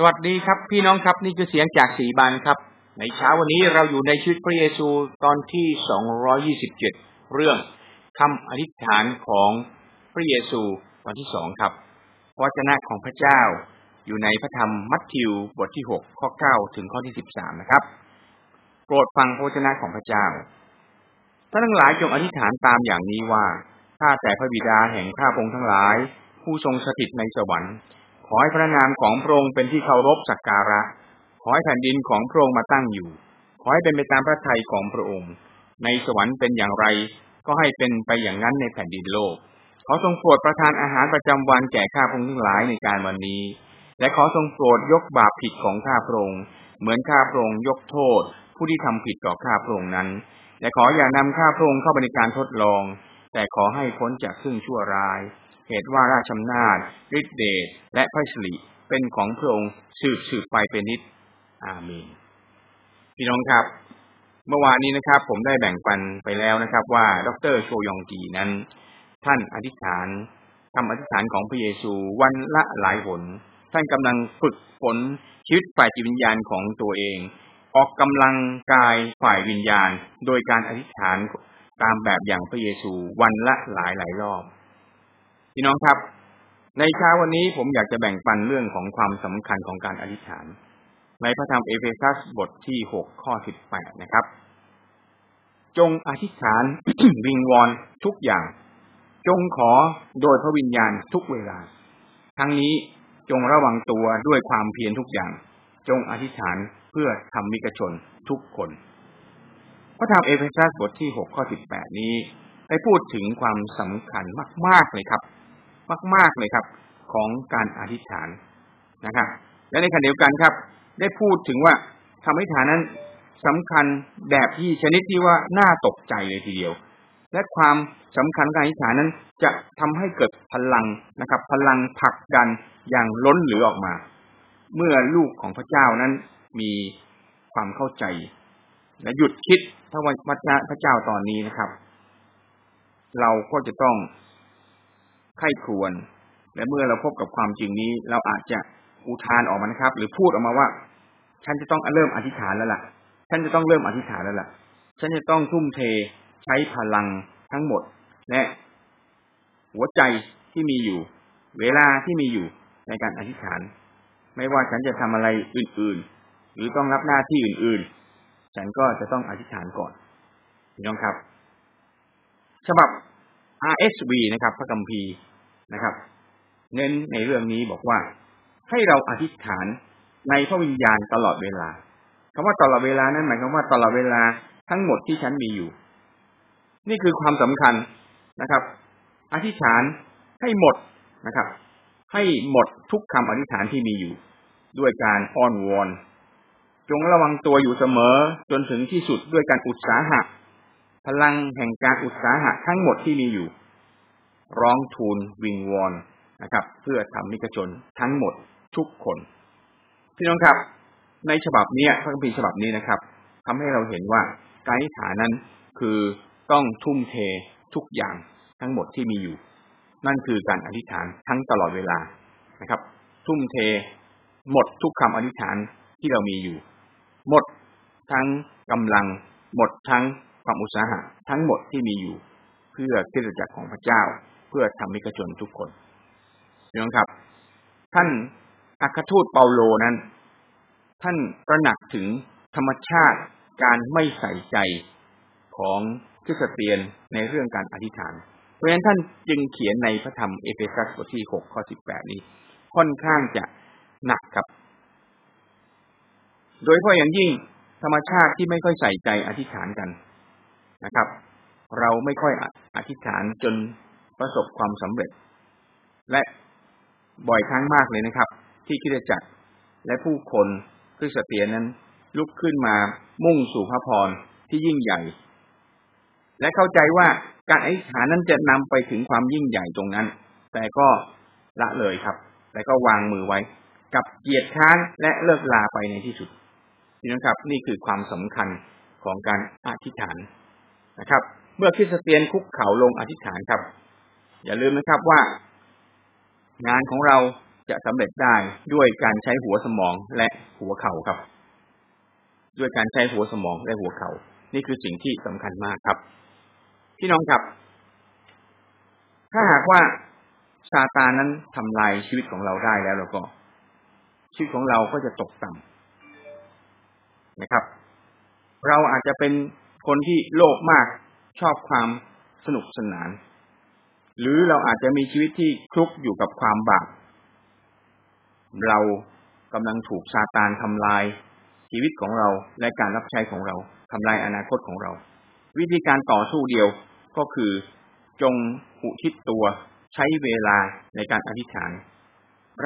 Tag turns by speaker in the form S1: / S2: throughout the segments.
S1: สวัสดีครับ พี่น้องครับนี่คือเสียงจากสีบานครับ ในเช้าวันนี้เราอยู่ในชีวิตพระเยซูตอนที่สองร้อยี่สิบเจ็ดเรื่องคำอธิษฐานของพระเยซูตอนที่สองครับวจนะของพระเจ้าอยู่ในพระธรรมมัทธิวบทที่หกข้อเก้าถึงข้อที่สิบสามนะครับ โปรดฟังพระวจนะของพระเจ้าท่านทั้งหลายจงอธิษฐานตามอย่างนี้ว่าข้าแต่พระบิดาแห่งข้าพงทั้งหลาย ผู้ทรงสถิตในสวรรค์ ขอให้พระนามของพระองค์เป็นที่เคารพสักการะ ขอให้แผ่นดินของพระองค์มาตั้งอยู่ ขอให้เป็นไปตามพระทัยของพระองค์ ในสวรรค์เป็นอย่างไร ก็ให้เป็นไปอย่างนั้นในแผ่นดินโลก ขอทรงโปรดประทานอาหารประจำวันแก่ข้าพงทั้งหลายในการวันนี้ และขอทรงโปรดยกบาปผิดของข้าพระองค์เหมือนข้าพระองค์ยกโทษ ผู้ที่ทำผิดต่อข้าพระองค์นั้นและขออย่านำข้าพระองค์เข้าไปในการทดลอง แต่ขอให้พ้นจากซึ่งชั่วร้าย เหตุว่าราชอำนาจฤทธิเดชและพระสิริเป็นของพระองค์สืบสืบไปเป็นนิจอาเมนพี่น้องครับ เมื่อวานนี้นะครับ ผมได้แบ่งปันไปแล้วนะครับ ว่าดรโชยองกีนั้น ท่านอธิษฐานทำอธิษฐานของพระเยซูวันละหลายหน ท่านกำลังฝึกฝนชีวิตฝ่ายจิตวิญญาณของตัวเอง ออกกำลังกายฝ่ายวิญญาณ โดยการอธิษฐานตามแบบอย่างพระเยซูวันละหลายหลายรอบ พี่น้องครับ ในเช้าวันนี้ผมอยากจะแบ่งปันเรื่องของความสำคัญของการอธิษฐาน ในพระธรรมเอเฟซัสบทที่หกข้อสิบแปดนะครับ จงอธิษฐานวิงวอนทุกอย่าง จงขอโดยพระวิญญาณทุกเวลา ทั้งนี้จงระวังตัวด้วยความเพียรทุกอย่าง จงอธิษฐานเพื่อธรรมิกชนทุกคน พระธรรมเอเฟซัสบทที่หกข้อสิบแปดนี้ได้พูดถึงความสำคัญมาก ๆ เลยครับ มาก ๆเลยครับ ของการอธิษฐานนะครับ และในขณะเดียวกันครับ ได้พูดถึงว่าคำอธิษฐานนั้นสำคัญแบบที่ชนิดที่ว่าน่าตกใจเลยทีเดียว และความสำคัญการอธิษฐานนั้น จะทำให้เกิดพลังนะครับ พลังผลักดันอย่างล้นเหลือออกมา เมื่อลูกของพระเจ้านั้นมีความเข้าใจ และหยุดคิดพระวจนะพระเจ้าตอนนี้นะครับ เราก็จะต้อง ไข้ควรและเมื่อเราพบกับความจริงนี้ เราอาจจะอุทานออกมานะครับ หรือพูดออกมาว่า ฉันจะต้องเริ่มอธิษฐานแล้วล่ะ ฉันจะต้องเริ่มอธิษฐานแล้วล่ะ ฉันจะต้องทุ่มเทใช้พลังทั้งหมด และหัวใจที่มีอยู่ เวลาที่มีอยู่ในการอธิษฐาน ไม่ว่าฉันจะทำอะไรอื่น ๆ หรือต้องรับหน้าที่อื่น ๆ ฉันก็จะต้องอธิษฐานก่อนน้องครับ ฉบับ RSV นะครับ พระกัมภีนะครับ เน้นในเรื่องนี้บอกว่า ให้เราอธิษฐานในพระวิญญาณตลอดเวลาคำว่าตลอดเวลานั้นหมายความว่าตลอดเวลาทั้งหมดที่ฉันมีอยู่ นี่คือความสำคัญนะครับ อธิษฐานให้หมดนะครับ ให้หมดทุกคำอธิษฐานที่มีอยู่ ด้วยการอ้อนวอนจงระวังตัวอยู่เสมอจนถึงที่สุดด้วยการอุตสาหะ พลังแห่งการอุตสาหะทั้งหมดที่มีอยู่ ร้องทูลวิงวอนนะครับ เพื่อทำนิกชนทั้งหมดทุกคน พี่น้องครับ ในฉบับนี้พระคัมภีร์ฉบับนี้นะครับทำให้เราเห็นว่าการอธิษฐานนั้นคือต้องทุ่มเททุกอย่างทั้งหมดที่มีอยู่ นั่นคือการอธิษฐานทั้งตลอดเวลานะครับ ทุ่มเทหมดทุกคำอธิษฐานที่เรามีอยู่ หมดทั้งกำลัง หมดทั้ง ความอุตสาหะทั้งหมดที่มีอยู่ เพื่อเกิดจักรของพระเจ้า เพื่อธรรมิกชนทุกคนพี่น้องครับ ท่านอัครทูตเปาโลนั้น ท่านตระหนักถึงธรรมชาติการไม่ใส่ใจของคริสเตียนในเรื่องการอธิษฐาน เพราะฉะนั้นท่านจึงเขียนในพระธรรมเอเฟซัสบทที่หกข้อสิบแปดนี้ ค่อนข้างจะหนักครับ โดยเฉพาะอย่างยิ่งธรรมชาติที่ไม่ค่อยใส่ใจอธิษฐานกัน นะครับ เราไม่ค่อยอธิษฐานจนประสบความสำเร็จ และบ่อยครั้งมากเลยนะครับ ที่คิดจักรและผู้คนคริสเตียนนั้น ลุกขึ้นมามุ่งสู่พระพรที่ยิ่งใหญ่ และเข้าใจว่าการอธิษฐานนั้นจะนำไปถึงความยิ่งใหญ่ตรงนั้น แต่ก็ละเลยครับ แต่ก็วางมือไว้ กับเกียรติค้านและเลิกลาไปในที่สุดนี่นะครับ นี่คือความสำคัญของการอธิษฐาน นะครับ เมื่อคริสเตียนคุกเข่าลงอธิษฐานครับ อย่าลืมนะครับว่า งานของเราจะสำเร็จได้ด้วยการใช้หัวสมองและหัวเข่าครับ ด้วยการใช้หัวสมองและหัวเขา่านี่คือสิ่งที่สำคัญมากครับพี่น้องครับ ถ้าหากว่าซาตานนั้นทำลายชีวิตของเราได้แล้วแล้วก็ ชีวิตของเราก็จะตกต่ำนะครับ เราอาจจะเป็น คนที่โลภมากชอบความสนุกสนาน หรือเราอาจจะมีชีวิตที่คลุกอยู่กับความบาปเรากำลังถูกซาตานทำลายชีวิตของเราและการรับใช้ของเราทำลายอนาคตของเรา วิธีการต่อสู้เดียวก็คือจงอุทิศตัวใช้เวลาในการอธิษฐาน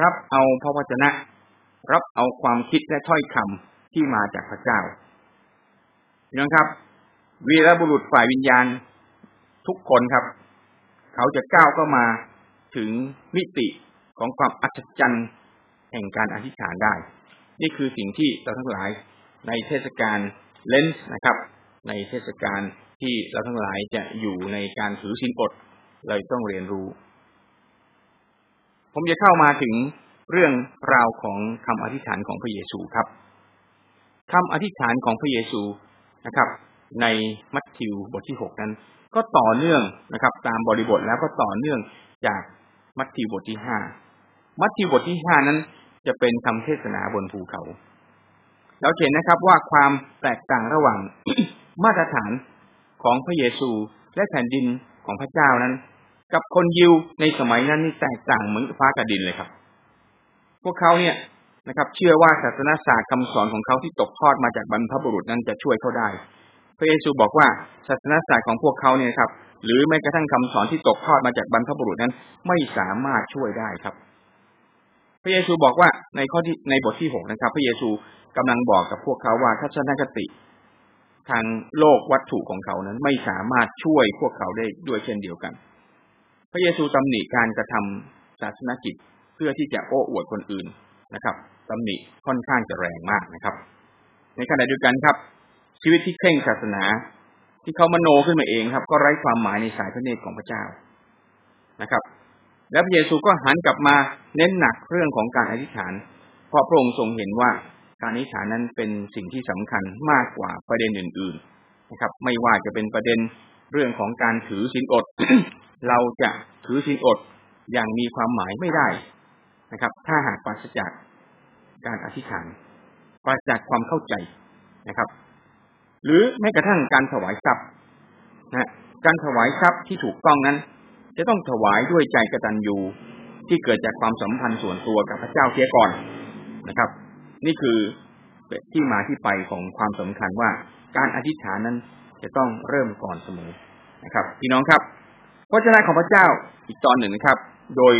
S1: รับเอาพระวจนะ รับเอาความคิดและถ้อยคำที่มาจากพระเจ้าพี่น้องครับ วีรบุรุษฝ่ายวิญญาณทุกคนครับ เขาจะก้าวเข้ามาถึงมิติของความอัศจรรย์แห่งการอธิษฐานได้ นี่คือสิ่งที่เราทั้งหลายในเทศกาลเลนส์นะครับ ในเทศกาลที่เราทั้งหลายจะอยู่ในการถือศีลอดเลยต้องเรียนรู้ ผมจะเข้ามาถึงเรื่องราวของคำอธิษฐานของพระเยซูครับคำอธิษฐานของพระเยซูนะครับ ในมัทธิวบทที่หกนั้น ก็ต่อเนื่องนะครับ ตามบริบทแล้วก็ต่อเนื่องจากมัทธิวบทที่ห้ามัทธิวบทที่ห้านั้น จะเป็นคำเทศนาบนภูเขาเราเห็นนะครับว่าความแตกต่างระหว่างมาตรฐานของพระเยซูและแผ่นดินของพระเจ้านั้น กับคนยิวในสมัยนั้นนี่แตกต่างเหมือนฟ้ากับดินเลยครับ พวกเขาเนี่ยนะครับ เชื่อว่าศาสนาศาสตร์คำสอนของเขาที่ตกทอดมาจากบรรพบุรุษนั้นจะช่วยเขาได้ พระเยซูบอกว่าศาสนาศาสตร์ของพวกเขาเนี่ยครับ หรือแม้กระทั่งคำสอนที่ตกทอดมาจากบรรพบุรุษนั้น ไม่สามารถช่วยได้ครับ พระเยซูบอกว่าในข้อที่ในบทที่หกนะครับ พระเยซูกำลังบอกกับพวกเขาว่าทัศนคติ ทางโลกวัตถุของเขานั้น ไม่สามารถช่วยพวกเขาได้ด้วยเช่นเดียวกัน พระเยซูตำหนิการกระทำศาสนกิจเพื่อที่จะโอ้อวดคนอื่นนะครับตำหนิค่อนข้างจะแรงมากนะครับ ในขณะเดียวกันครับ ชีวิตที่เคร่งศาสนา ที่เขามโนขึ้นมาเองครับ ก็ไร้ความหมายในสายพระเนตรของพระเจ้านะครับ แล้วพระเยซูก็หันกลับมาเน้นหนักเรื่องของการอธิษฐาน เพราะพระองค์ทรงเห็นว่าการอธิษฐานนั้นเป็นสิ่งที่สำคัญมากกว่าประเด็นอื่น ๆนะครับ ไม่ว่าจะเป็นประเด็นเรื่องของการถือศีลอด เราจะถือศีลอดอย่างมีความหมายไม่ได้นะครับ ถ้าหากปราศจากการอธิษฐานปราศจากความเข้าใจนะครับ หรือแม้กระทั่งการถวายทรัพย์นะการถวายทรัพย์ที่ถูกต้องนั้น จะต้องถวายด้วยใจกตัญญูที่เกิดจากความสัมพันธ์ส่วนตัวกับพระเจ้าเสียก่อนนะครับ นี่คือที่มาที่ไปของความสำคัญว่าการอธิษฐานนั้นจะต้องเริ่มก่อนเสมอนะครับ พี่น้องครับพระเจ้าของพระเจ้าอีกตอนหนึ่งนะครับ โดย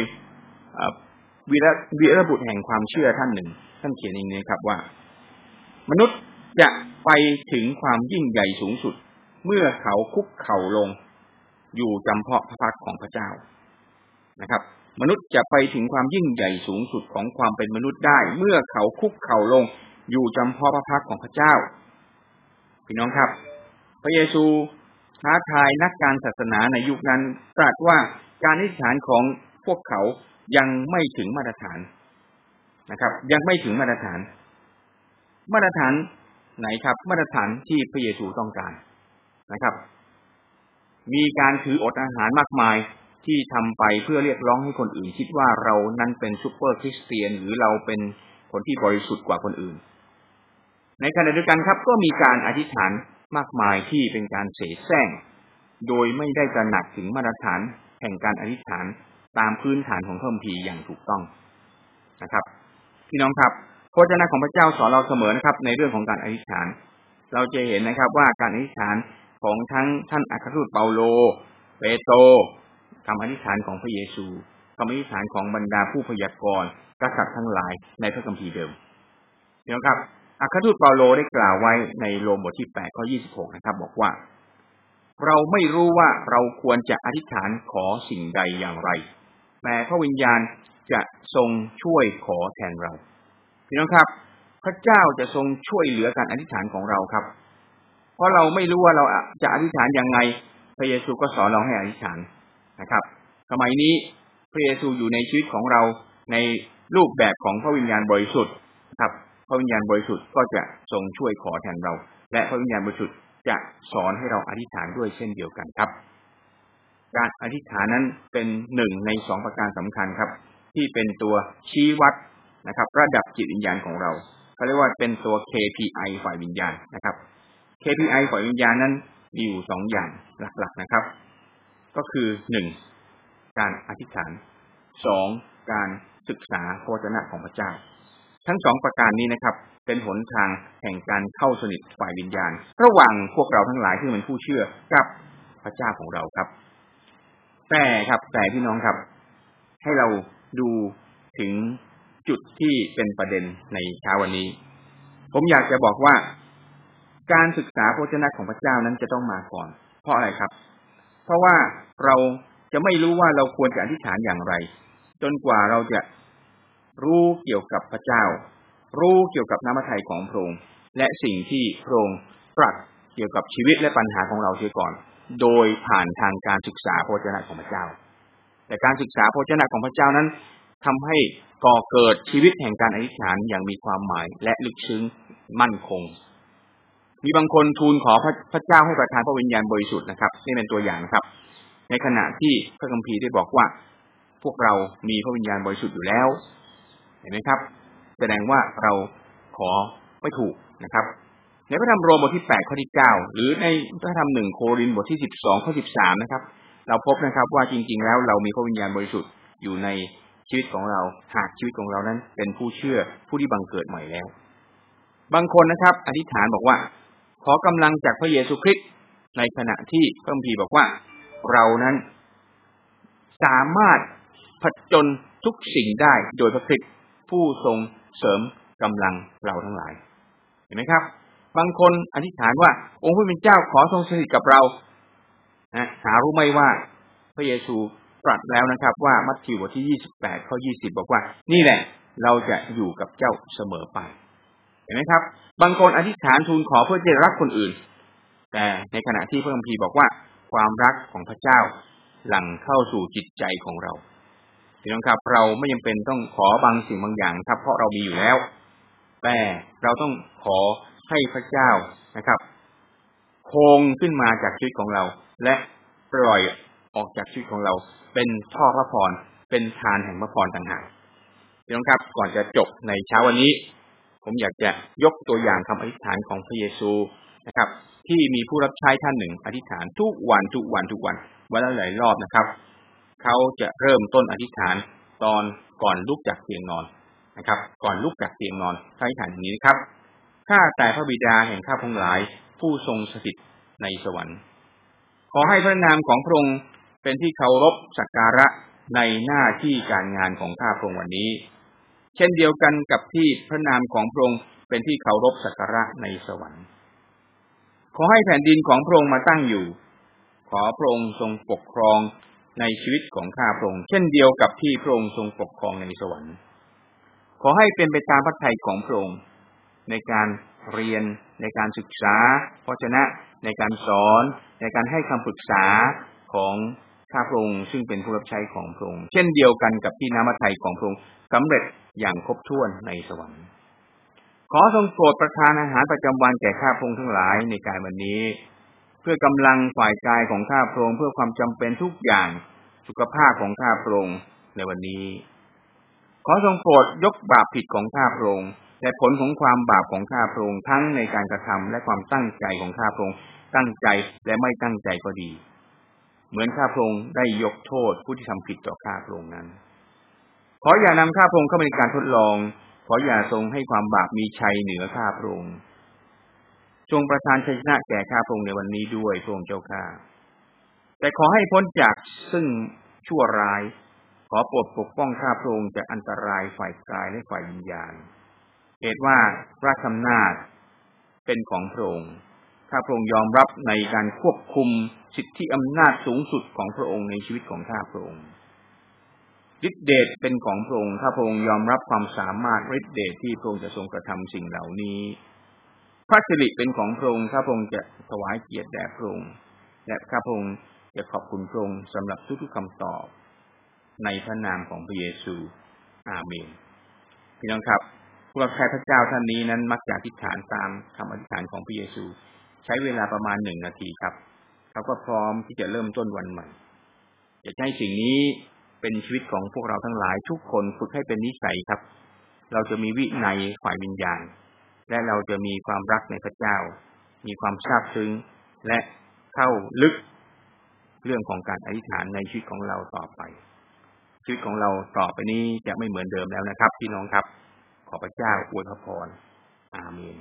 S1: วีรวีรบุตรแห่งความเชื่อท่านหนึ่ง ท่านเขียนอย่างนี้ครับว่า มนุษย์ จะไปถึงความยิ่งใหญ่สูงสุด เมื่อเขาคุกเข่าลง อยู่จำเพาะพระพักของพระเจ้านะครับ มนุษย์จะไปถึงความยิ่งใหญ่สูงสุดของความเป็นมนุษย์ได้ เมื่อเขาคุกเข่าลง อยู่จำเพาะพระพักของพระเจ้าพี่น้องครับ พระเยซูท้าทายนักการศาสนาในยุคนั้นตรัสว่าการอธิษฐานของพวกเขายังไม่ถึงมาตรฐานนะครับ ยังไม่ถึงมาตรฐาน มาตรฐาน ไหนครับ มาตรฐานที่พระเยซูต้องการนะครับ มีการถืออดอาหารมากมายที่ทำไปเพื่อเรียกร้องให้คนอื่น คิดว่าเรานั้นเป็นซูเปอร์คริสเตียน หรือเราเป็นคนที่บริสุทธิ์กว่าคนอื่น ในขณะเดียวกันครับ ก็มีการอธิษฐานมากมายที่เป็นการเสแสร้ง โดยไม่ได้ตระหนักถึงมาตรฐานแห่งการอธิษฐานตามพื้นฐานของพระคัมภีอย่างถูกต้องนะครับ พี่น้องครับ พระเจ้าของพระเจ้าสอนเราเสมอนะครับ ในเรื่องของการอธิษฐาน เราจะเห็นนะครับว่าการอธิษฐานของทั้งท่านอัครทูตเปาโล เปโตรคำอธิษฐานของพระเยซูคำอธิษฐานของบรรดาผู้พยากรณ์กษัตริย์ทั้งหลายในพระคัมภีร์เดิมพี่น้องครับอัครทูตเปาโลได้กล่าวไว้ในโรมบทที่แปดข้อยี่สิบหกนะครับ บอกว่า เราไม่รู้ว่าเราควรจะอธิษฐานขอสิ่งใดอย่างไรแต่พระวิญญาณจะทรงช่วยขอแทนเรา พี่น้องครับ พระเจ้าจะทรงช่วยเหลือการอธิษฐานของเราครับ เพราะเราไม่รู้ว่าเราจะอธิษฐานยังไง พระเยซูก็สอนเราให้อธิษฐานนะครับ สมัยนี้พระเยซูอยู่ในชีวิตของเราในรูปแบบของพระวิญญาณบริสุทธิ์ครับ พระวิญญาณบริสุทธิ์ก็จะทรงช่วยขอแทนเรา และพระวิญญาณบริสุทธิ์จะสอนให้เราอธิษฐานด้วยเช่นเดียวกันครับ การอธิษฐานนั้นเป็นหนึ่งในสองประการสำคัญครับ ที่เป็นตัวชี้วัด นะครับ ระดับจิตวิญญาณของเราเขาเรียกว่าเป็นตัว KPI ฝ่ายวิญญาณนะครับ KPI ฝ่ายวิญญาณนั้นมีอยู่สองอย่างหลักๆนะครับ ก็คือหนึ่งการอธิษฐานสองการศึกษาพระวจนะของพระเจ้า ทั้งสองประการนี้นะครับ เป็นหนทางแห่งการเข้าสนิทฝ่ายวิญญาณ ระหว่างพวกเราทั้งหลายที่เป็นผู้เชื่อกับพระเจ้าของเราครับ แต่ครับแต่พี่น้องครับ ให้เราดูถึง จุดที่เป็นประเด็นในเช้าวันนี้ ผมอยากจะบอกว่าการศึกษาพระเจ้าของพระเจ้านั้นจะต้องมาก่อน เพราะอะไรครับ เพราะว่าเราจะไม่รู้ว่าเราควรจะอธิษฐานอย่างไร จนกว่าเราจะรู้เกี่ยวกับพระเจ้า รู้เกี่ยวกับน้ำพระทัยของพระองค์และสิ่งที่พระองค์ตรัสเกี่ยวกับชีวิตและปัญหาของเราเสียก่อน โดยผ่านทางการศึกษาพระเจ้าของพระเจ้า แต่การศึกษาพระเจ้าของพระเจ้านั้น ทำให้ก่อเกิดชีวิตแห่งการอธิษฐานอย่างมีความหมายและลึกซึ้งมั่นคง มีบางคนทูลขอพระพระเจ้าให้ประทานพระวิญญาณบริสุทธิ์นะครับนี่เป็นตัวอย่างนะครับ ในขณะที่พระคัมภีร์ได้บอกว่า พวกเรามีพระวิญญาณบริสุทธิ์อยู่แล้ว เห็นไหมครับ แสดงว่าเราขอไม่ถูกนะครับในพระธรรมโรมบทที่แปดข้อที่เก้าหรือในพระธรรมหนึ่งโครินบทที่สิบสองข้อสิบสามนะครับ เราพบนะครับว่าจริง ๆ แล้วเรามีพระวิญญาณบริสุทธิ์อยู่ใน ชีวิตของเรา หากชีวิตของเรานั้น เป็นผู้เชื่อผู้ที่บังเกิดใหม่แล้ว บางคนนะครับ อธิษฐานบอกว่า ขอกำลังจากพระเยซูคริสต์ในขณะที่พระคัมภีร์บอกว่าเรานั้น สามารถผจญทุกสิ่งได้โดยพระคริสต์ผู้ทรงเสริมกำลังเราทั้งหลาย เห็นไหมครับ บางคนอธิษฐานว่า องค์พระผู้เป็นเจ้าขอทรงสถิตกับเรานะหารู้ไหมว่าพระเยซู ตรัสแล้วนะครับ ว่ามัทธิวบทที่ยี่สิบแปดข้อยี่สิบบอกว่า นี่แหละ เราจะอยู่กับเจ้าเสมอไป เห็นไหมครับ บางคนอธิษฐานทูลขอเพื่อจะรักคนอื่น แต่ในขณะที่พระคัมภีร์บอกว่า ความรักของพระเจ้าหลั่งเข้าสู่จิตใจของเราพี่น้องครับ เราไม่จาเป็นต้องขอบางสิ่งบางอย่างครับ เพราะเรามีอยู่แล้ว แต่เราต้องขอให้พระเจ้านะครับคงขึ้นมาจากชีวิตของเรา และปล่อย ออกจากชีวิตของเรา เป็นท่อพระพรเป็นทานแห่งพระพรต่างหากพี่น้องครับก่อนจะจบในเช้าวันนี้ ผมอยากจะยกตัวอย่างคำอธิษฐานของพระเยซูนะครับ ที่มีผู้รับใช้ท่านหนึ่ง อธิษฐานทุกวันทุกวันทุกวันวันละหลายรอบนะครับ เขาจะเริ่มต้นอธิษฐานตอนก่อนลุกจากเตียงนอนนะครับ ก่อนลุกจากเตียงนอนอธิษฐานอย่างนี้นะครับข้าแต่พระบิดาแห่งข้าพงหลายผู้ทรงสถิตในสวรรค์ ขอให้พระนามของพระองค์ เป็นที่เคารพสักการะในหน้าที่การงานของข้าพระองค์วันนี้ เช่นเดียวกันกับที่พระนามของพระองค์เป็นที่เคารพสักการะในสวรรค์ ขอให้แผ่นดินของพระองค์มาตั้งอยู่ ขอพระองค์ทรงปกครองในชีวิตของข้าพระองค์เช่นเดียวกับที่พระองค์ทรงปกครองในสวรรค์ ขอให้เป็นไปตามพระทัยของพระองค์ในการเรียนในการศึกษาเพราะฉะนั้นในการสอน ในการให้คำปรึกษาของ ข้าพระองค์ซึ่งเป็นผู้รับใช้ของพระองค์เช่นเดียวกันกับที่น้ำมัทไทยของพระองค์สำเร็จอย่างครบถ้วนในสวรรค์ ขอทรงโปรดประทานอาหารประจำวันแก่ข้าพระองค์ทั้งหลายในการวันนี้ เพื่อกำลังฝ่ายกายของข้าพระองค์เพื่อความจำเป็นทุกอย่างสุขภาพของข้าพระองค์ในวันนี้ ขอทรงโปรดยกบาปผิดของข้าพระองค์และผลของความบาปของข้าพระองค์ทั้งในการกระทำและความตั้งใจของข้าพระองค์ตั้งใจและไม่ตั้งใจก็ดี เหมือนข้าพระองค์ได้ยกโทษผู้ที่ทำผิดต่อข้าพระองค์นั้น ขออย่านำข้าพระองค์เข้าไปในการทดลอง ขออย่าทรงให้ความบาปมีชัยเหนือข้าพระองค์จงประทานชัยชนะแก่ข้าพระองค์ในวันนี้ด้วยพระองค์เจ้าข้าแต่ขอให้พ้นจากซึ่งชั่วร้าย ขอโปรดปกป้องข้าพระองค์จากอันตรายฝ่ายกายและฝ่ายวิญญาณเหตุว่าพระคำนาจเป็นของพระองค์ ข้าพระองค์ยอมรับในการควบคุมสิทธิอำนาจสูงสุดของพระองค์ในชีวิตของข้าพระองค์ฤทธิเดชเป็นของพระองค์ข้าพระองค์ยอมรับความสามารถฤทธิเดชที่พระองค์จะทรงกระทำสิ่งเหล่านี้ พระสิริเป็นของพระองค์ข้าพระองค์จะถวายเกียรติแด่พระองค์และข้าพระองค์จะขอบคุณพระองค์สำหรับทุกๆคำตอบ ในพระนามของพระเยซู อาเมนพี่น้องครับพวกแค่พระเจ้าท่านนี้นั้นมักจะอธิษฐานตามคำอธิษฐานของพระเยซู ใช้เวลาประมาณหนึ่งนาทีครับเขาก็พร้อมที่จะเริ่มต้นวันใหม่อยากให้สิ่งนี้เป็นชีวิตของพวกเราทั้งหลายทุกคนฝึกให้เป็นนิสัยครับ เราจะมีวิในฝ่ายวิญญาณ และเราจะมีความรักในพระเจ้า มีความซาบซึ้งและเข้าลึกเรื่องของการอธิษฐานในชีวิตของเราต่อไป ชีวิตของเราต่อไปนี้จะไม่เหมือนเดิมแล้วนะครับ พี่น้องครับ ขอพระเจ้าอวยพรอาเมน